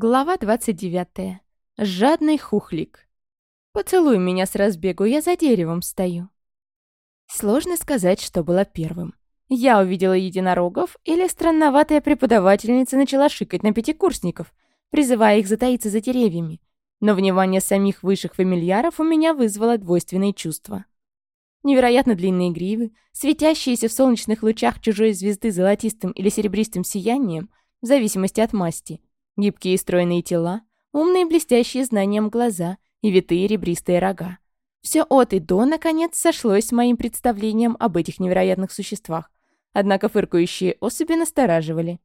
Глава 29. Жадный хухлик. Поцелуй меня с разбегу, я за деревом стою. Сложно сказать, что было первым. Я увидела единорогов или странноватая преподавательница начала шикать на пятикурсников, призывая их затаиться за деревьями. Но внимание самих высших фамильяров у меня вызвало двойственные чувства. Невероятно длинные гривы, светящиеся в солнечных лучах чужой звезды золотистым или серебристым сиянием, в зависимости от масти – Гибкие стройные тела, умные блестящие знанием глаза и витые ребристые рога. Все от и до, наконец, сошлось с моим представлением об этих невероятных существах. Однако фыркающие особи настораживали.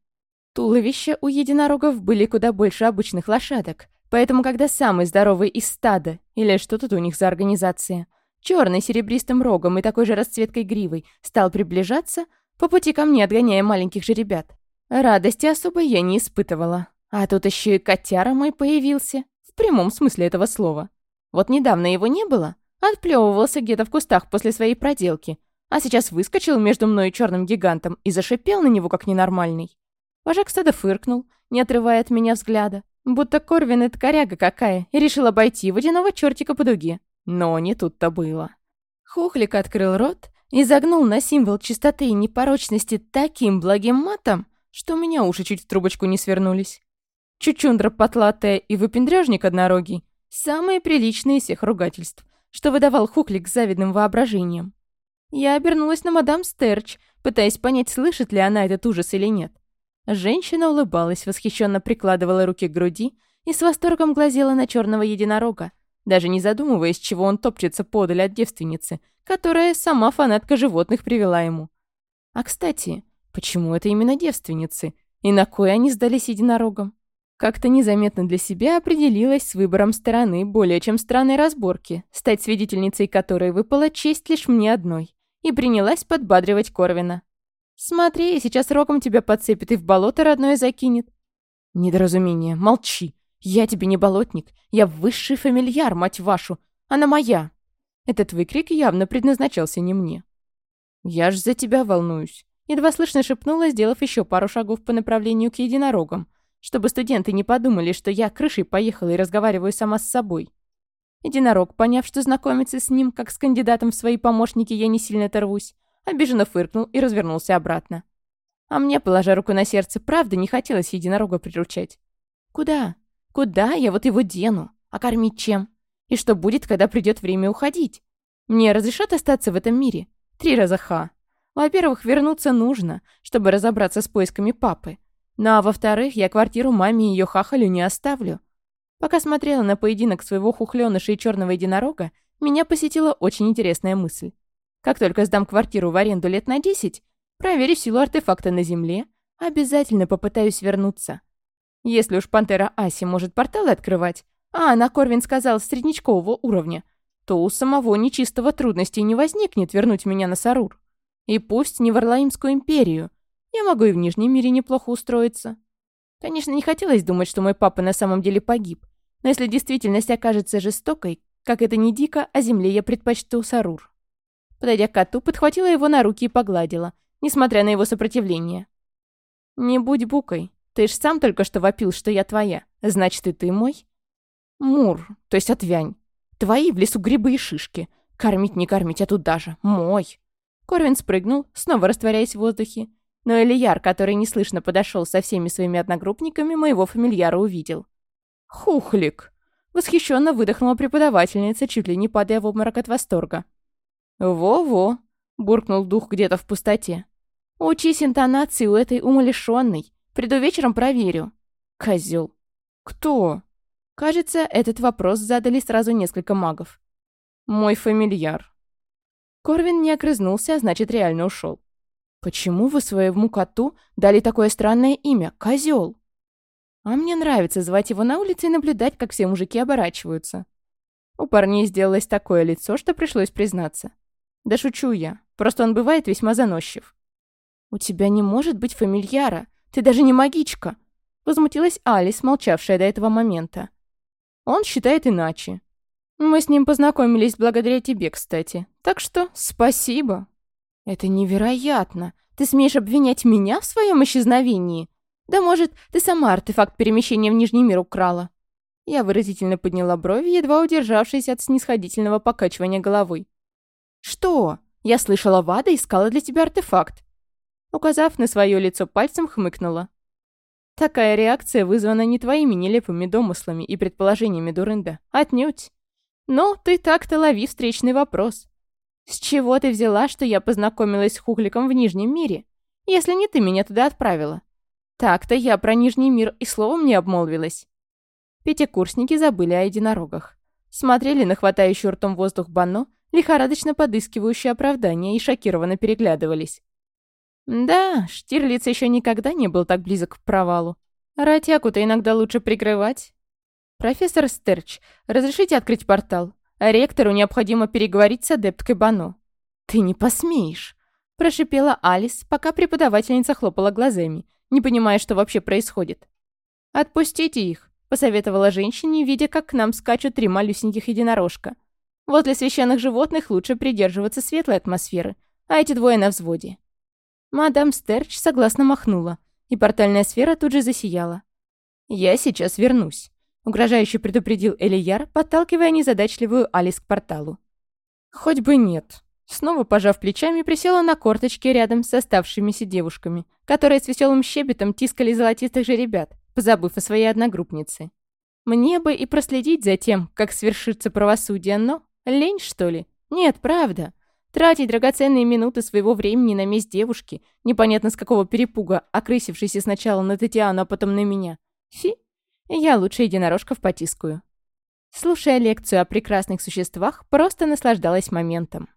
Туловища у единорогов были куда больше обычных лошадок, поэтому когда самый здоровый из стада, или что тут у них за организация, черный серебристым рогом и такой же расцветкой гривой, стал приближаться, по пути ко мне отгоняя маленьких же ребят. Радости особой я не испытывала. А тут еще и котяра мой появился. В прямом смысле этого слова. Вот недавно его не было. А Отплевывался где-то в кустах после своей проделки. А сейчас выскочил между мной и черным гигантом и зашипел на него как ненормальный. Вожак стада фыркнул, не отрывая от меня взгляда. Будто Корвин и ткаряга какая, и решил обойти водяного чертика по дуге. Но не тут-то было. Хухлик открыл рот и загнул на символ чистоты и непорочности таким благим матом, что у меня уши чуть в трубочку не свернулись. Чучундра потлатая и выпендрежник однорогий – самые приличные из всех ругательств, что выдавал Хуклик с завидным воображением. Я обернулась на мадам Стерч, пытаясь понять, слышит ли она этот ужас или нет. Женщина улыбалась, восхищенно прикладывала руки к груди и с восторгом глазела на черного единорога, даже не задумываясь, чего он топчется подаль от девственницы, которая сама фанатка животных привела ему. А кстати, почему это именно девственницы? И на кой они сдались единорогам? как-то незаметно для себя определилась с выбором стороны более чем странной разборки, стать свидетельницей которой выпала честь лишь мне одной, и принялась подбадривать Корвина. «Смотри, сейчас роком тебя подцепит и в болото родное закинет». «Недоразумение, молчи. Я тебе не болотник. Я высший фамильяр, мать вашу. Она моя». Этот выкрик явно предназначался не мне. «Я ж за тебя волнуюсь», — едва слышно шепнула, сделав еще пару шагов по направлению к единорогам, чтобы студенты не подумали, что я крышей поехала и разговариваю сама с собой. Единорог, поняв, что знакомиться с ним, как с кандидатом в свои помощники, я не сильно торвусь, обиженно фыркнул и развернулся обратно. А мне, положа руку на сердце, правда не хотелось единорога приручать. Куда? Куда я вот его дену? А кормить чем? И что будет, когда придет время уходить? Мне разрешат остаться в этом мире? Три раза ха. Во-первых, вернуться нужно, чтобы разобраться с поисками папы. Ну а во-вторых, я квартиру маме и ее хахалю не оставлю. Пока смотрела на поединок своего хухлёныша и черного единорога, меня посетила очень интересная мысль. Как только сдам квартиру в аренду лет на 10, проверю силу артефакта на земле, обязательно попытаюсь вернуться. Если уж пантера Аси может порталы открывать, а она, Корвин сказал, среднечкового уровня, то у самого нечистого трудностей не возникнет вернуть меня на Сарур. И пусть не в Орлаимскую империю, я могу и в Нижнем мире неплохо устроиться. Конечно, не хотелось думать, что мой папа на самом деле погиб. Но если действительность окажется жестокой, как это не дико, о земле я предпочту Сарур. Подойдя к коту, подхватила его на руки и погладила, несмотря на его сопротивление. «Не будь букой. Ты ж сам только что вопил, что я твоя. Значит, и ты мой?» «Мур, то есть отвянь. Твои в лесу грибы и шишки. Кормить не кормить, а тут даже. Мой!» Корвин спрыгнул, снова растворяясь в воздухе, но Элияр, который неслышно подошел со всеми своими одногруппниками, моего фамильяра увидел. «Хухлик!» — восхищенно выдохнула преподавательница, чуть ли не падая в обморок от восторга. «Во-во!» — буркнул дух где-то в пустоте. «Учись интонации у этой умалишенной. Приду вечером проверю». «Козел!» «Кто?» Кажется, этот вопрос задали сразу несколько магов. «Мой фамильяр». Корвин не огрызнулся, а значит, реально ушел. «Почему вы своему коту дали такое странное имя? Козёл?» «А мне нравится звать его на улице и наблюдать, как все мужики оборачиваются». У парней сделалось такое лицо, что пришлось признаться. «Да шучу я. Просто он бывает весьма заносчив». «У тебя не может быть фамильяра. Ты даже не магичка!» Возмутилась Алис, молчавшая до этого момента. «Он считает иначе. Мы с ним познакомились благодаря тебе, кстати. Так что спасибо!» «Это невероятно! Ты смеешь обвинять меня в своем исчезновении? Да может, ты сама артефакт перемещения в Нижний мир украла?» Я выразительно подняла брови, едва удержавшись от снисходительного покачивания головой. «Что? Я слышала, Вада искала для тебя артефакт!» Указав на свое лицо пальцем, хмыкнула. «Такая реакция вызвана не твоими нелепыми домыслами и предположениями Дурында. Отнюдь. Но ты так-то лови встречный вопрос. «С чего ты взяла, что я познакомилась с Хукликом в Нижнем мире? Если не ты меня туда отправила?» «Так-то я про Нижний мир и словом не обмолвилась». Пятикурсники забыли о единорогах. Смотрели на хватающую ртом воздух Бано, лихорадочно подыскивающие оправдания и шокированно переглядывались. Да, Штирлиц еще никогда не был так близок к провалу. Ратяку-то иногда лучше прикрывать. Профессор Стерч, разрешите открыть портал? Ректору необходимо переговорить с адепткой Бану. «Ты не посмеешь!» – прошипела Алис, пока преподавательница хлопала глазами, не понимая, что вообще происходит. «Отпустите их!» – посоветовала женщине, видя, как к нам скачут три малюсеньких единорожка. «Возле священных животных лучше придерживаться светлой атмосферы, а эти двое на взводе». Мадам Стерч согласно махнула, и портальная сфера тут же засияла. «Я сейчас вернусь», Угрожающе предупредил Элияр, подталкивая незадачливую Алис к порталу. «Хоть бы нет». Снова, пожав плечами, присела на корточки рядом с оставшимися девушками, которые с веселым щебетом тискали золотистых же ребят, позабыв о своей одногруппнице. Мне бы и проследить за тем, как свершится правосудие, но... Лень, что ли? Нет, правда. Тратить драгоценные минуты своего времени на месть девушки, непонятно с какого перепуга, окрысившейся сначала на Татьяну, а потом на меня. Фи. Я лучше единорожков потискую. Слушая лекцию о прекрасных существах, просто наслаждалась моментом.